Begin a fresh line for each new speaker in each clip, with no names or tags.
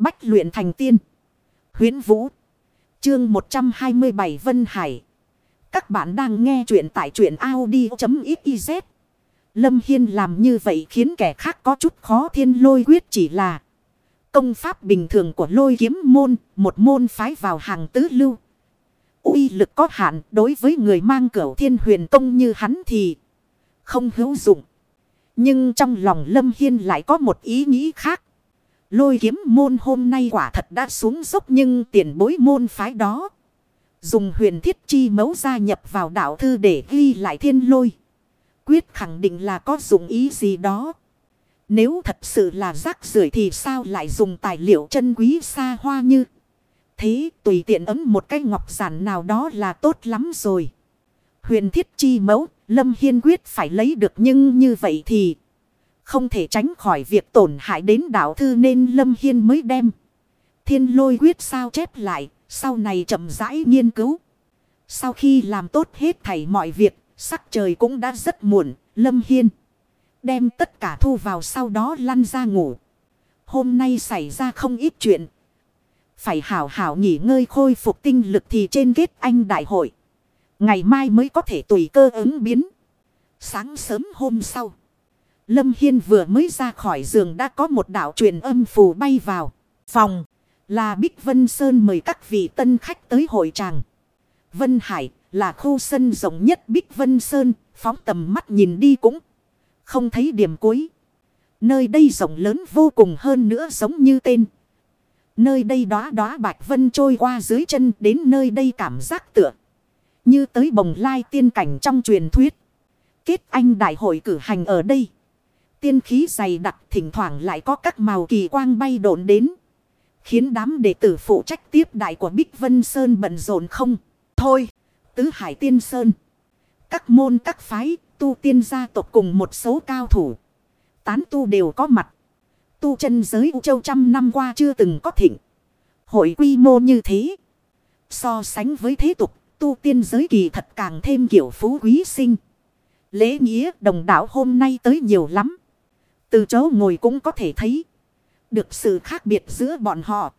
Bách luyện thành tiên. Huyến Vũ. Chương 127 Vân Hải. Các bạn đang nghe truyện tại truyện Audi.xyz. Lâm Hiên làm như vậy khiến kẻ khác có chút khó thiên lôi quyết chỉ là công pháp bình thường của lôi kiếm môn, một môn phái vào hàng tứ lưu. uy lực có hạn đối với người mang cửu thiên huyền công như hắn thì không hữu dụng. Nhưng trong lòng Lâm Hiên lại có một ý nghĩ khác. Lôi kiếm môn hôm nay quả thật đã xuống dốc nhưng tiền bối môn phái đó. Dùng huyền thiết chi mấu gia nhập vào đạo thư để ghi lại thiên lôi. Quyết khẳng định là có dùng ý gì đó. Nếu thật sự là rác rưởi thì sao lại dùng tài liệu chân quý xa hoa như. Thế tùy tiện ấm một cái ngọc giản nào đó là tốt lắm rồi. Huyền thiết chi mẫu, Lâm Hiên quyết phải lấy được nhưng như vậy thì không thể tránh khỏi việc tổn hại đến đạo thư nên Lâm Hiên mới đem. Thiên lôi quyết sao chép lại, sau này chậm rãi nghiên cứu. Sau khi làm tốt hết thảy mọi việc, sắc trời cũng đã rất muộn, Lâm Hiên. Đem tất cả thu vào sau đó lăn ra ngủ. Hôm nay xảy ra không ít chuyện. Phải hảo hảo nghỉ ngơi khôi phục tinh lực thì trên kết anh đại hội. Ngày mai mới có thể tùy cơ ứng biến. Sáng sớm hôm sau. Lâm Hiên vừa mới ra khỏi giường đã có một đạo truyền âm phù bay vào. Phòng là Bích Vân Sơn mời các vị tân khách tới hội tràng. Vân Hải là khu sân rộng nhất Bích Vân Sơn. Phóng tầm mắt nhìn đi cũng không thấy điểm cuối. Nơi đây rộng lớn vô cùng hơn nữa giống như tên. Nơi đây đóa đóa bạch vân trôi qua dưới chân đến nơi đây cảm giác tựa. Như tới bồng lai tiên cảnh trong truyền thuyết. Kết anh đại hội cử hành ở đây. Tiên khí dày đặc thỉnh thoảng lại có các màu kỳ quang bay độn đến. Khiến đám đệ tử phụ trách tiếp đại của Bích Vân Sơn bận rộn không. Thôi, tứ hải tiên sơn. Các môn các phái, tu tiên gia tộc cùng một số cao thủ. Tán tu đều có mặt. Tu chân giới U Châu trăm năm qua chưa từng có thịnh. Hội quy mô như thế. So sánh với thế tục, tu tiên giới kỳ thật càng thêm kiểu phú quý sinh. Lễ nghĩa đồng đạo hôm nay tới nhiều lắm. Từ chỗ ngồi cũng có thể thấy. Được sự khác biệt giữa bọn họ.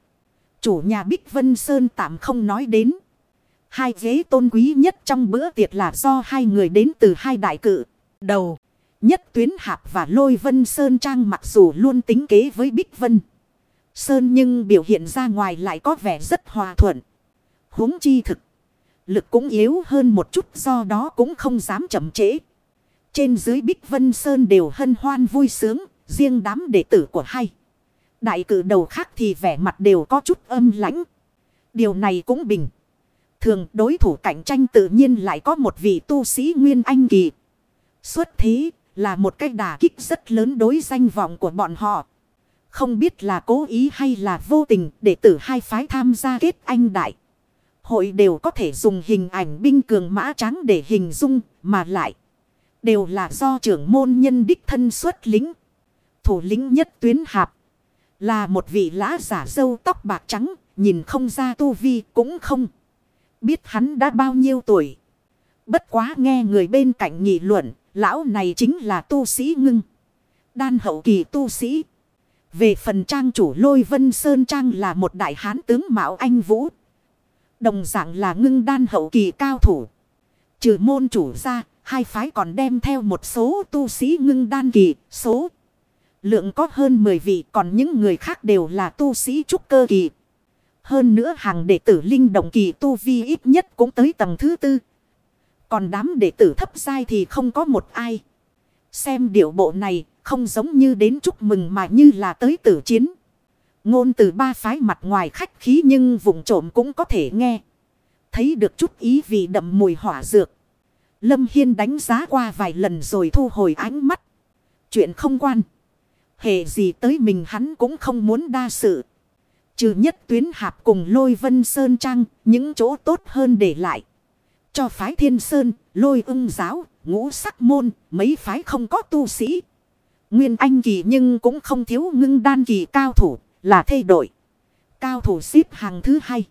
Chủ nhà Bích Vân Sơn tạm không nói đến. Hai ghế tôn quý nhất trong bữa tiệc là do hai người đến từ hai đại cự. Đầu, nhất tuyến hạp và lôi vân Sơn Trang mặc dù luôn tính kế với Bích Vân. Sơn nhưng biểu hiện ra ngoài lại có vẻ rất hòa thuận. huống chi thực. Lực cũng yếu hơn một chút do đó cũng không dám chậm trễ. Trên dưới Bích Vân Sơn đều hân hoan vui sướng, riêng đám đệ tử của hai. Đại cử đầu khác thì vẻ mặt đều có chút âm lãnh. Điều này cũng bình. Thường đối thủ cạnh tranh tự nhiên lại có một vị tu sĩ Nguyên Anh Kỳ. Xuất thế là một cái đà kích rất lớn đối danh vọng của bọn họ. Không biết là cố ý hay là vô tình để tử hai phái tham gia kết anh đại. Hội đều có thể dùng hình ảnh binh cường mã trắng để hình dung mà lại. Đều là do trưởng môn nhân đích thân xuất lính. Thủ lĩnh nhất tuyến hạp. Là một vị lã giả dâu tóc bạc trắng. Nhìn không ra tu vi cũng không. Biết hắn đã bao nhiêu tuổi. Bất quá nghe người bên cạnh nghị luận. Lão này chính là tu sĩ ngưng. Đan hậu kỳ tu sĩ. Về phần trang chủ lôi vân sơn trang là một đại hán tướng Mạo Anh Vũ. Đồng dạng là ngưng đan hậu kỳ cao thủ. Trừ môn chủ ra, hai phái còn đem theo một số tu sĩ ngưng đan kỳ, số lượng có hơn 10 vị, còn những người khác đều là tu sĩ trúc cơ kỳ. Hơn nữa hàng đệ tử linh động kỳ tu vi ít nhất cũng tới tầng thứ tư. Còn đám đệ tử thấp giai thì không có một ai. Xem điệu bộ này không giống như đến chúc mừng mà như là tới tử chiến. Ngôn từ ba phái mặt ngoài khách khí nhưng vùng trộm cũng có thể nghe. Thấy được chút ý vì đậm mùi hỏa dược. Lâm Hiên đánh giá qua vài lần rồi thu hồi ánh mắt. Chuyện không quan. Hệ gì tới mình hắn cũng không muốn đa sự. Trừ nhất tuyến hạp cùng lôi vân sơn trang, những chỗ tốt hơn để lại. Cho phái thiên sơn, lôi ưng giáo, ngũ sắc môn, mấy phái không có tu sĩ. Nguyên anh kỳ nhưng cũng không thiếu ngưng đan kỳ cao thủ, là thay đổi. Cao thủ xếp hàng thứ hai.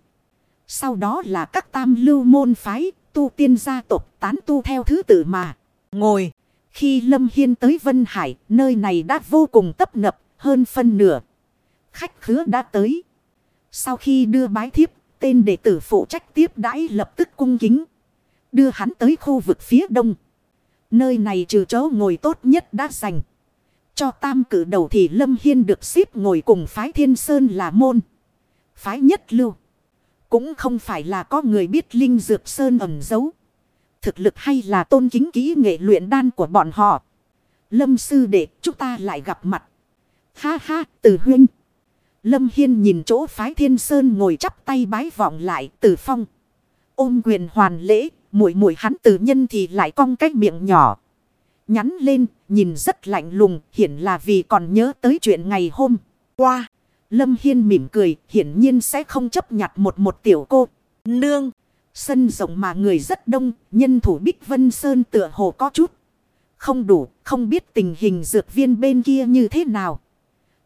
Sau đó là các tam lưu môn phái, tu tiên gia tộc tán tu theo thứ tự mà. Ngồi, khi Lâm Hiên tới Vân Hải, nơi này đã vô cùng tấp nập, hơn phân nửa. khách khứa đã tới. Sau khi đưa bái thiếp, tên đệ tử phụ trách tiếp đãi lập tức cung kính. Đưa hắn tới khu vực phía đông. Nơi này trừ chỗ ngồi tốt nhất đã dành. Cho tam cử đầu thì Lâm Hiên được xếp ngồi cùng phái Thiên Sơn là môn. Phái nhất lưu. Cũng không phải là có người biết Linh Dược Sơn ẩn giấu. Thực lực hay là tôn kính kỹ nghệ luyện đan của bọn họ. Lâm sư đệ chúng ta lại gặp mặt. Ha ha từ huynh. Lâm Hiên nhìn chỗ phái Thiên Sơn ngồi chắp tay bái vọng lại từ phong. Ôm quyền hoàn lễ, mũi mũi hắn từ nhân thì lại cong cái miệng nhỏ. Nhắn lên, nhìn rất lạnh lùng, hiển là vì còn nhớ tới chuyện ngày hôm qua. Lâm Hiên mỉm cười, hiển nhiên sẽ không chấp nhặt một một tiểu cô. Nương, sân rộng mà người rất đông, nhân thủ Bích Vân Sơn tựa hồ có chút. Không đủ, không biết tình hình dược viên bên kia như thế nào.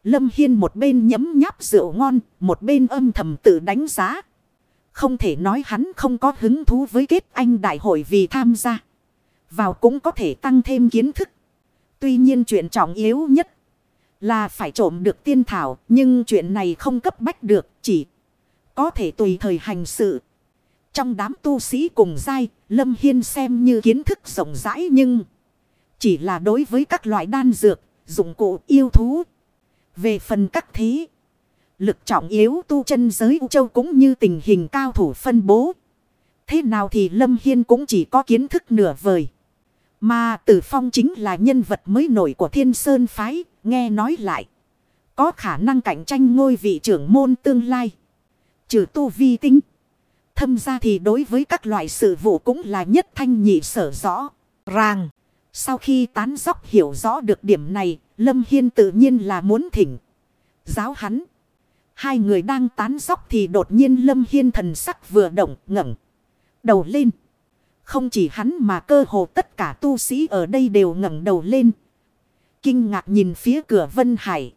Lâm Hiên một bên nhấm nháp rượu ngon, một bên âm thầm tự đánh giá. Không thể nói hắn không có hứng thú với kết anh đại hội vì tham gia. Vào cũng có thể tăng thêm kiến thức. Tuy nhiên chuyện trọng yếu nhất là phải trộm được tiên thảo. Nhưng chuyện này không cấp bách được chỉ có thể tùy thời hành sự. Trong đám tu sĩ cùng giai, Lâm Hiên xem như kiến thức rộng rãi nhưng chỉ là đối với các loại đan dược, dụng cụ yêu thú. Về phần các thí lực trọng yếu tu chân giới U Châu cũng như tình hình cao thủ phân bố. Thế nào thì Lâm Hiên cũng chỉ có kiến thức nửa vời. Mà Tử Phong chính là nhân vật mới nổi của Thiên Sơn Phái, nghe nói lại. Có khả năng cạnh tranh ngôi vị trưởng môn tương lai. Trừ tu vi tinh. Thâm ra thì đối với các loại sự vụ cũng là nhất thanh nhị sở rõ. Ràng. Sau khi tán dóc hiểu rõ được điểm này, Lâm Hiên tự nhiên là muốn thỉnh. Giáo hắn. Hai người đang tán dóc thì đột nhiên Lâm Hiên thần sắc vừa động ngẩng đầu lên. Không chỉ hắn mà cơ hồ tất cả tu sĩ ở đây đều ngẩng đầu lên. Kinh ngạc nhìn phía cửa Vân Hải.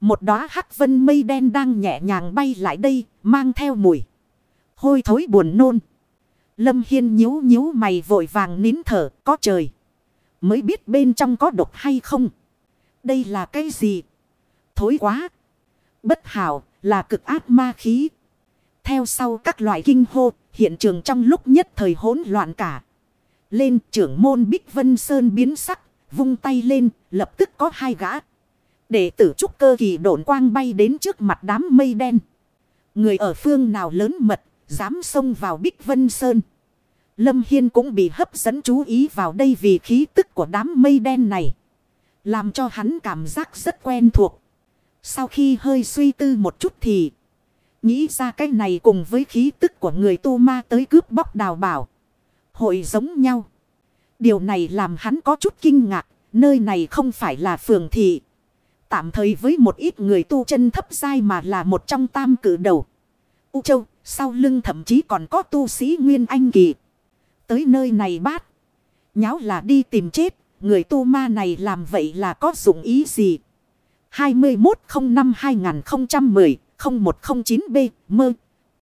Một đóa hắc vân mây đen đang nhẹ nhàng bay lại đây, mang theo mùi. Hôi thối buồn nôn. Lâm Hiên nhíu nhíu mày vội vàng nín thở, có trời. Mới biết bên trong có độc hay không. Đây là cái gì? Thối quá. Bất hảo, là cực ác ma khí. Theo sau các loại kinh hô, hiện trường trong lúc nhất thời hỗn loạn cả. Lên trưởng môn Bích Vân Sơn biến sắc, vung tay lên, lập tức có hai gã. Đệ tử trúc cơ kỳ độn quang bay đến trước mặt đám mây đen. Người ở phương nào lớn mật, dám xông vào Bích Vân Sơn. Lâm Hiên cũng bị hấp dẫn chú ý vào đây vì khí tức của đám mây đen này. Làm cho hắn cảm giác rất quen thuộc. Sau khi hơi suy tư một chút thì Nghĩ ra cái này cùng với khí tức của người tu ma tới cướp bóc đào bảo. Hội giống nhau. Điều này làm hắn có chút kinh ngạc. Nơi này không phải là phường thị. Tạm thời với một ít người tu chân thấp dai mà là một trong tam cử đầu. U Châu, sau lưng thậm chí còn có tu sĩ Nguyên Anh Kỳ. Tới nơi này bát. Nháo là đi tìm chết. Người tu ma này làm vậy là có dụng ý gì? 2105-2010 0109B mơ.